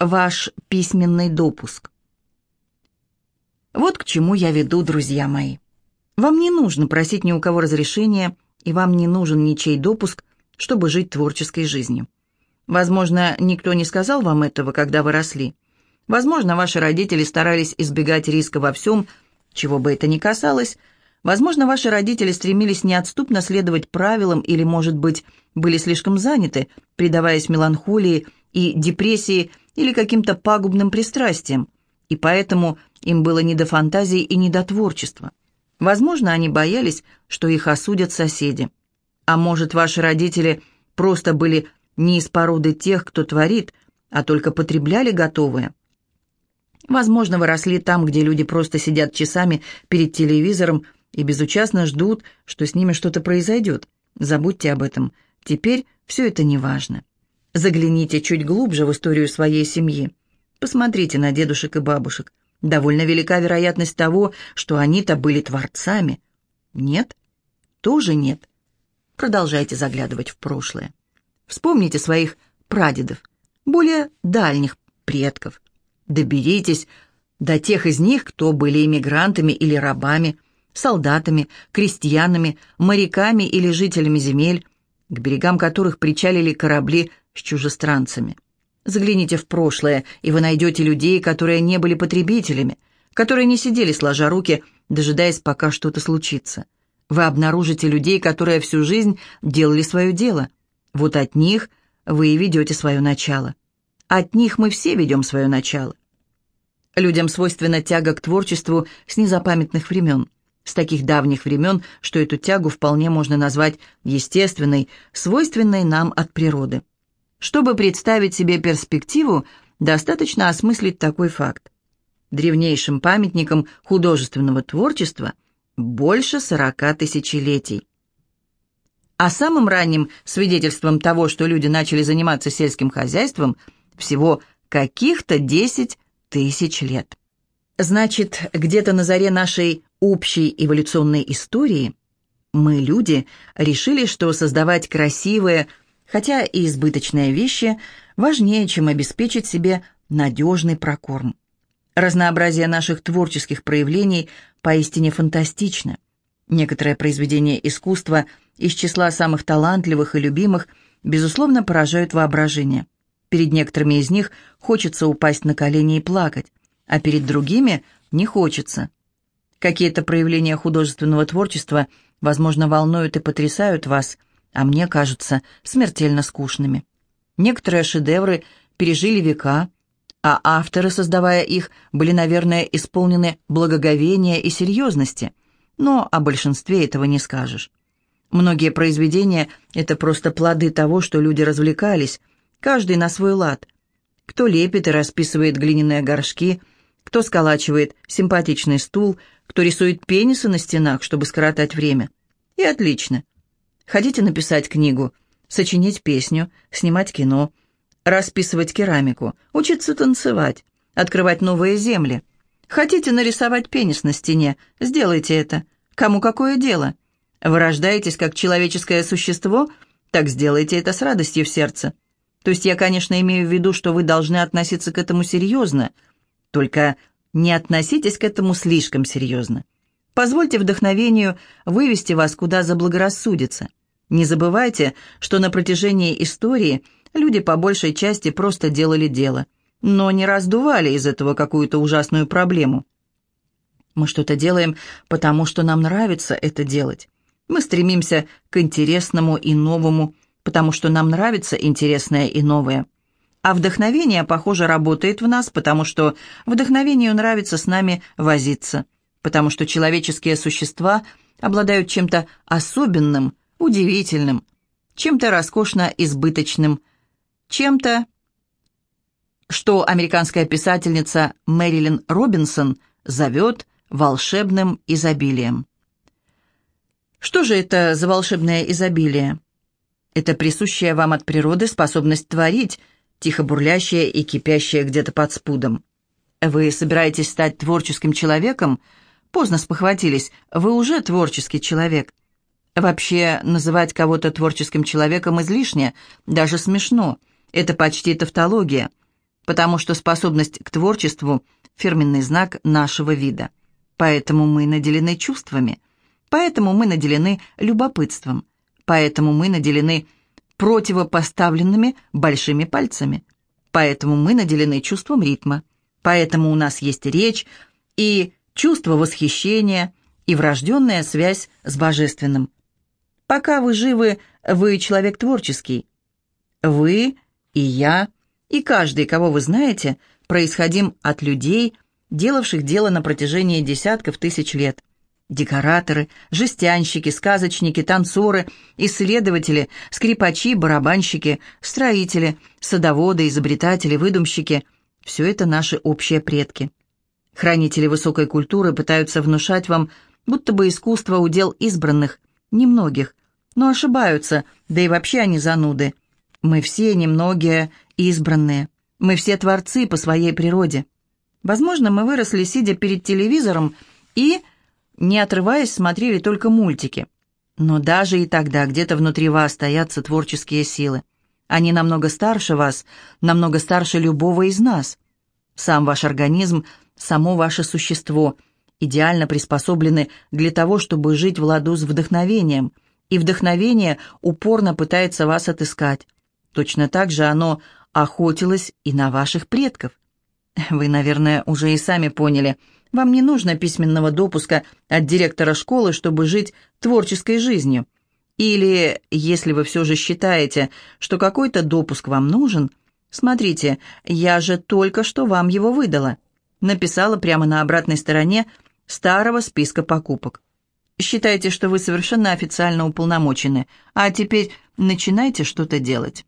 Ваш письменный допуск. Вот к чему я веду, друзья мои. Вам не нужно просить ни у кого разрешения, и вам не нужен ничей допуск, чтобы жить творческой жизнью. Возможно, никто не сказал вам этого, когда вы росли. Возможно, ваши родители старались избегать риска во всем, чего бы это ни касалось. Возможно, ваши родители стремились неотступно следовать правилам или, может быть, были слишком заняты, предаваясь меланхолии и депрессии или каким-то пагубным пристрастиям, и поэтому им было не до фантазии и не до творчества. Возможно, они боялись, что их осудят соседи. А может, ваши родители просто были не из породы тех, кто творит, а только потребляли готовое. Возможно, вы росли там, где люди просто сидят часами перед телевизором и безучастно ждут, что с ними что-то произойдет. Забудьте об этом. Теперь все это не важно. Загляните чуть глубже в историю своей семьи. Посмотрите на дедушек и бабушек. Довольно велика вероятность того, что они-то были творцами. Нет? Тоже нет. Продолжайте заглядывать в прошлое. Вспомните своих прадедов, более дальних предков. Доберитесь до тех из них, кто были иммигрантами или рабами, солдатами, крестьянами, моряками или жителями земель, к берегам которых причалили корабли с чужестранцами. Загляните в прошлое, и вы найдете людей, которые не были потребителями, которые не сидели сложа руки, дожидаясь, пока что-то случится. Вы обнаружите людей, которые всю жизнь делали свое дело. Вот от них вы и ведете свое начало. От них мы все ведем свое начало. Людям свойственна тяга к творчеству с незапамятных времен, с таких давних времен, что эту тягу вполне можно назвать естественной, свойственной нам от природы. Чтобы представить себе перспективу, достаточно осмыслить такой факт. Древнейшим памятником художественного творчества больше 40 тысячелетий. А самым ранним свидетельством того, что люди начали заниматься сельским хозяйством, всего каких-то 10 тысяч лет. Значит, где-то на заре нашей общей эволюционной истории мы, люди, решили, что создавать красивые, хотя и избыточные вещи важнее, чем обеспечить себе надежный прокорм. Разнообразие наших творческих проявлений поистине фантастично. Некоторые произведения искусства из числа самых талантливых и любимых, безусловно, поражают воображение. Перед некоторыми из них хочется упасть на колени и плакать, а перед другими не хочется. Какие-то проявления художественного творчества, возможно, волнуют и потрясают вас, а мне кажутся смертельно скучными. Некоторые шедевры пережили века, а авторы, создавая их, были, наверное, исполнены благоговения и серьезности, но о большинстве этого не скажешь. Многие произведения — это просто плоды того, что люди развлекались, каждый на свой лад. Кто лепит и расписывает глиняные горшки, кто сколачивает симпатичный стул, кто рисует пенисы на стенах, чтобы скоротать время. И отлично. Хотите написать книгу, сочинить песню, снимать кино, расписывать керамику, учиться танцевать, открывать новые земли. Хотите нарисовать пенис на стене, сделайте это. Кому какое дело? Вы рождаетесь как человеческое существо, так сделайте это с радостью в сердце. То есть я, конечно, имею в виду, что вы должны относиться к этому серьезно, только не относитесь к этому слишком серьезно. Позвольте вдохновению вывести вас куда заблагорассудится. Не забывайте, что на протяжении истории люди по большей части просто делали дело, но не раздували из этого какую-то ужасную проблему. Мы что-то делаем, потому что нам нравится это делать. Мы стремимся к интересному и новому, потому что нам нравится интересное и новое. А вдохновение, похоже, работает в нас, потому что вдохновению нравится с нами возиться, потому что человеческие существа обладают чем-то особенным, удивительным, чем-то роскошно избыточным, чем-то, что американская писательница Мэрилин Робинсон зовет волшебным изобилием. Что же это за волшебное изобилие? Это присущая вам от природы способность творить, тихо бурлящая и кипящая где-то под спудом. Вы собираетесь стать творческим человеком? Поздно спохватились, вы уже творческий человек. Вообще, называть кого-то творческим человеком излишне, даже смешно. Это почти тавтология. потому что способность к творчеству – фирменный знак нашего вида. Поэтому мы наделены чувствами, поэтому мы наделены любопытством, поэтому мы наделены противопоставленными большими пальцами, поэтому мы наделены чувством ритма, поэтому у нас есть речь и чувство восхищения и врожденная связь с божественным. Пока вы живы, вы человек творческий. Вы и я, и каждый, кого вы знаете, происходим от людей, делавших дело на протяжении десятков тысяч лет. Декораторы, жестянщики, сказочники, танцоры, исследователи, скрипачи, барабанщики, строители, садоводы, изобретатели, выдумщики – все это наши общие предки. Хранители высокой культуры пытаются внушать вам, будто бы искусство удел избранных, немногих, но ошибаются, да и вообще они зануды. Мы все немногие избранные, мы все творцы по своей природе. Возможно, мы выросли, сидя перед телевизором и не отрываясь, смотрели только мультики. Но даже и тогда где-то внутри вас стоятся творческие силы. Они намного старше вас, намного старше любого из нас. Сам ваш организм, само ваше существо идеально приспособлены для того, чтобы жить в ладу с вдохновением, и вдохновение упорно пытается вас отыскать. Точно так же оно охотилось и на ваших предков. Вы, наверное, уже и сами поняли – вам не нужно письменного допуска от директора школы, чтобы жить творческой жизнью. Или, если вы все же считаете, что какой-то допуск вам нужен, смотрите, я же только что вам его выдала. Написала прямо на обратной стороне старого списка покупок. Считайте, что вы совершенно официально уполномочены, а теперь начинайте что-то делать.